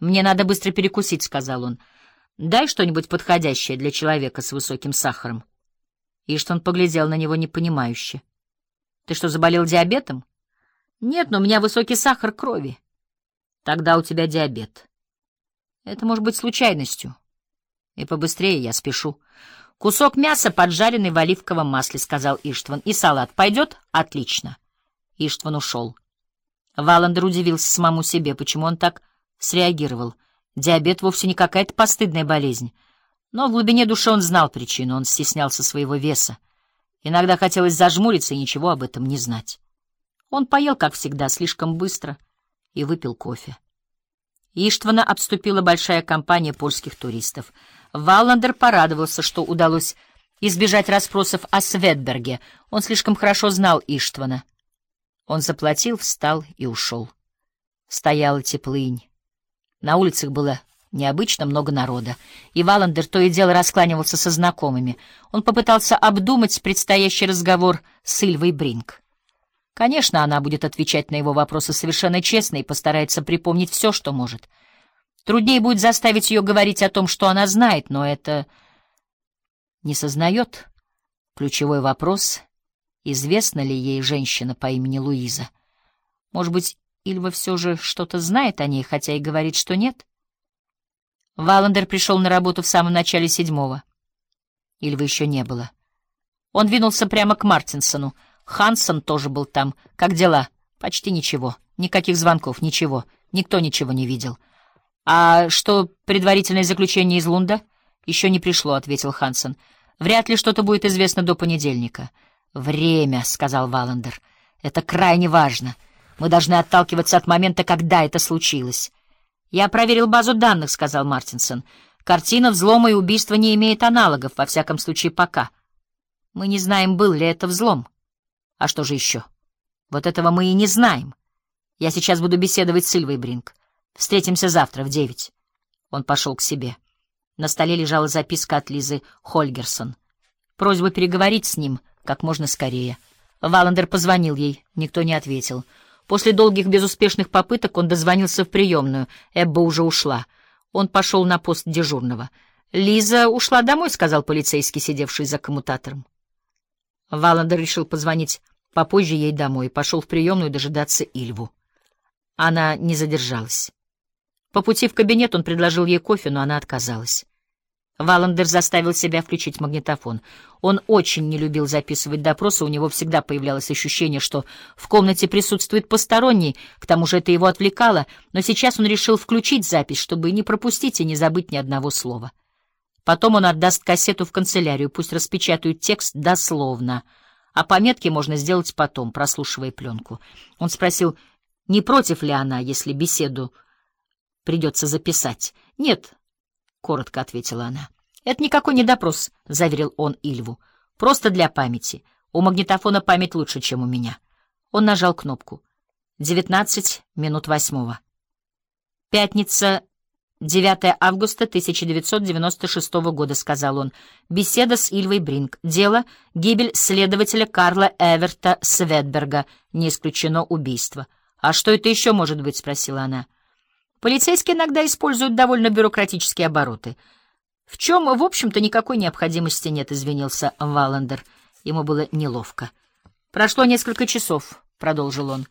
«Мне надо быстро перекусить», — сказал он. «Дай что-нибудь подходящее для человека с высоким сахаром». Иштван поглядел на него непонимающе. «Ты что, заболел диабетом?» «Нет, но у меня высокий сахар крови». «Тогда у тебя диабет». «Это может быть случайностью». «И побыстрее я спешу». «Кусок мяса, поджаренный в оливковом масле», — сказал Иштван. «И салат пойдет?» «Отлично». Иштван ушел. Валандер удивился самому себе, почему он так среагировал. Диабет вовсе не какая-то постыдная болезнь. Но в глубине души он знал причину, он стеснялся своего веса. Иногда хотелось зажмуриться и ничего об этом не знать. Он поел, как всегда, слишком быстро и выпил кофе. Иштвана обступила большая компания польских туристов. Валандер порадовался, что удалось избежать расспросов о Светберге. Он слишком хорошо знал Иштвана. Он заплатил, встал и ушел. Стояла теплынь. На улицах было необычно много народа, и Валандер то и дело раскланивался со знакомыми. Он попытался обдумать предстоящий разговор с Ильвой Бринг. Конечно, она будет отвечать на его вопросы совершенно честно и постарается припомнить все, что может. Труднее будет заставить ее говорить о том, что она знает, но это не сознает. Ключевой вопрос — известна ли ей женщина по имени Луиза? Может быть, Ильва все же что-то знает о ней, хотя и говорит, что нет? Валандер пришел на работу в самом начале седьмого. Ильвы еще не было. Он двинулся прямо к Мартинсону. Хансон тоже был там. Как дела? Почти ничего. Никаких звонков, ничего. Никто ничего не видел. А что предварительное заключение из Лунда? Еще не пришло, — ответил Хансон. Вряд ли что-то будет известно до понедельника. Время, — сказал Валандер. Это крайне важно. — мы должны отталкиваться от момента, когда это случилось. «Я проверил базу данных», — сказал Мартинсон. «Картина взлома и убийства не имеет аналогов, во всяком случае, пока. Мы не знаем, был ли это взлом. А что же еще? Вот этого мы и не знаем. Я сейчас буду беседовать с Сильвой Бринг. Встретимся завтра в девять». Он пошел к себе. На столе лежала записка от Лизы Хольгерсон. Просьба переговорить с ним как можно скорее. Валандер позвонил ей, никто не ответил. После долгих безуспешных попыток он дозвонился в приемную. Эбба уже ушла. Он пошел на пост дежурного. «Лиза ушла домой», — сказал полицейский, сидевший за коммутатором. Валандер решил позвонить попозже ей домой пошел в приемную дожидаться Ильву. Она не задержалась. По пути в кабинет он предложил ей кофе, но она отказалась. Валандер заставил себя включить магнитофон. Он очень не любил записывать допросы, у него всегда появлялось ощущение, что в комнате присутствует посторонний, к тому же это его отвлекало, но сейчас он решил включить запись, чтобы не пропустить и не забыть ни одного слова. Потом он отдаст кассету в канцелярию, пусть распечатают текст дословно, а пометки можно сделать потом, прослушивая пленку. Он спросил, не против ли она, если беседу придется записать. «Нет», — коротко ответила она. «Это никакой не допрос», — заверил он Ильву. «Просто для памяти. У магнитофона память лучше, чем у меня». Он нажал кнопку. Девятнадцать минут восьмого. «Пятница, 9 августа 1996 года», — сказал он. «Беседа с Ильвой Бринг. Дело — гибель следователя Карла Эверта Светберга. Не исключено убийство». «А что это еще может быть?» — спросила она. Полицейские иногда используют довольно бюрократические обороты. В чем, в общем-то, никакой необходимости нет, извинился Валандер. Ему было неловко. Прошло несколько часов, продолжил он.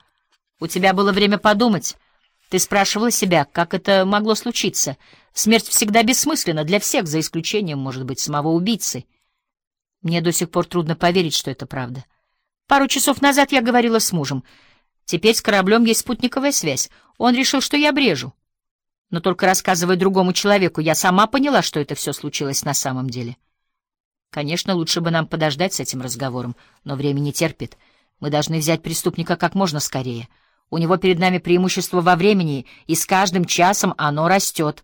У тебя было время подумать. Ты спрашивала себя, как это могло случиться. Смерть всегда бессмысленна для всех, за исключением, может быть, самого убийцы. Мне до сих пор трудно поверить, что это правда. Пару часов назад я говорила с мужем. Теперь с кораблем есть спутниковая связь. Он решил, что я брежу. Но только рассказывая другому человеку, я сама поняла, что это все случилось на самом деле. Конечно, лучше бы нам подождать с этим разговором, но время не терпит. Мы должны взять преступника как можно скорее. У него перед нами преимущество во времени, и с каждым часом оно растет.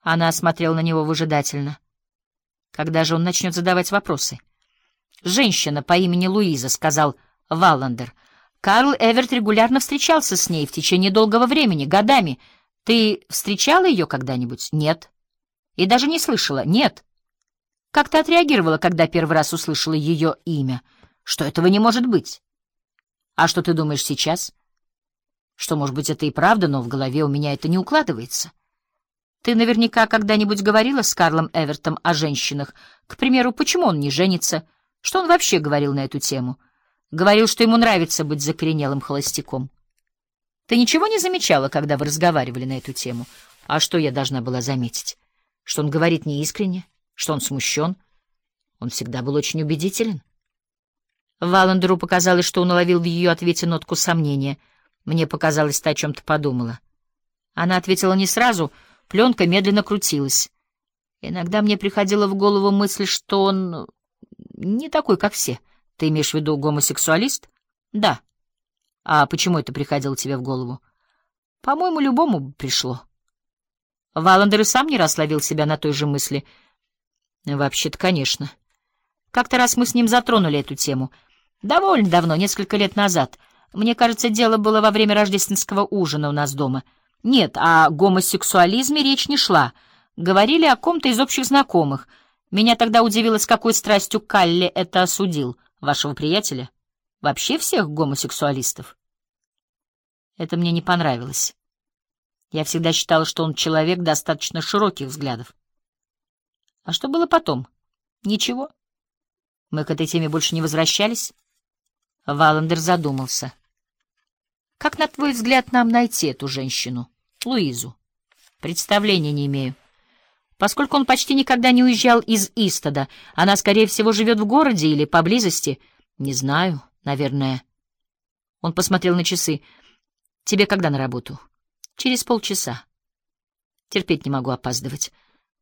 Она смотрела на него выжидательно. Когда же он начнет задавать вопросы? «Женщина по имени Луиза», — сказал Валландер, — Карл Эверт регулярно встречался с ней в течение долгого времени, годами. Ты встречала ее когда-нибудь? Нет. И даже не слышала? Нет. Как ты отреагировала, когда первый раз услышала ее имя? Что этого не может быть? А что ты думаешь сейчас? что, может быть, это и правда, но в голове у меня это не укладывается. Ты наверняка когда-нибудь говорила с Карлом Эвертом о женщинах. К примеру, почему он не женится? Что он вообще говорил на эту тему? Говорил, что ему нравится быть закоренелым холостяком. Ты ничего не замечала, когда вы разговаривали на эту тему? А что я должна была заметить? Что он говорит неискренне? Что он смущен? Он всегда был очень убедителен. Валандеру показалось, что он уловил в ее ответе нотку сомнения. Мне показалось, ты о чем-то подумала. Она ответила не сразу, пленка медленно крутилась. Иногда мне приходила в голову мысль, что он не такой, как все. Ты имеешь в виду гомосексуалист? Да. А почему это приходило тебе в голову? По-моему, любому пришло. Валандер и сам не раз ловил себя на той же мысли. Вообще-то, конечно. Как-то раз мы с ним затронули эту тему — Довольно давно, несколько лет назад. Мне кажется, дело было во время рождественского ужина у нас дома. Нет, о гомосексуализме речь не шла. Говорили о ком-то из общих знакомых. Меня тогда удивило, с какой страстью Калли это осудил. Вашего приятеля? Вообще всех гомосексуалистов? Это мне не понравилось. Я всегда считала, что он человек достаточно широких взглядов. А что было потом? Ничего. Мы к этой теме больше не возвращались. Валандер задумался. «Как, на твой взгляд, нам найти эту женщину, Луизу?» «Представления не имею. Поскольку он почти никогда не уезжал из Истода, она, скорее всего, живет в городе или поблизости. Не знаю, наверное». Он посмотрел на часы. «Тебе когда на работу?» «Через полчаса. Терпеть не могу опаздывать.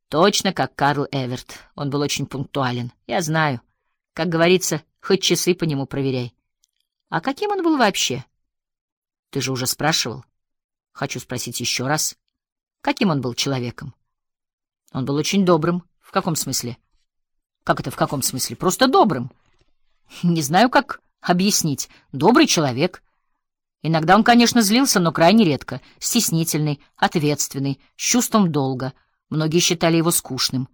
Точно как Карл Эверт. Он был очень пунктуален. Я знаю. Как говорится, хоть часы по нему проверяй. А каким он был вообще? Ты же уже спрашивал. Хочу спросить еще раз. Каким он был человеком? Он был очень добрым. В каком смысле? Как это в каком смысле? Просто добрым. Не знаю, как объяснить. Добрый человек. Иногда он, конечно, злился, но крайне редко. Стеснительный, ответственный, с чувством долга. Многие считали его скучным.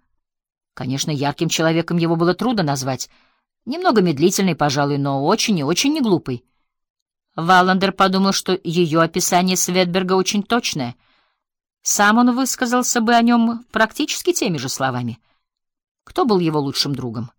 Конечно, ярким человеком его было трудно назвать — Немного медлительный, пожалуй, но очень и очень не глупый. Валандер подумал, что ее описание Светберга очень точное. Сам он высказался бы о нем практически теми же словами. Кто был его лучшим другом?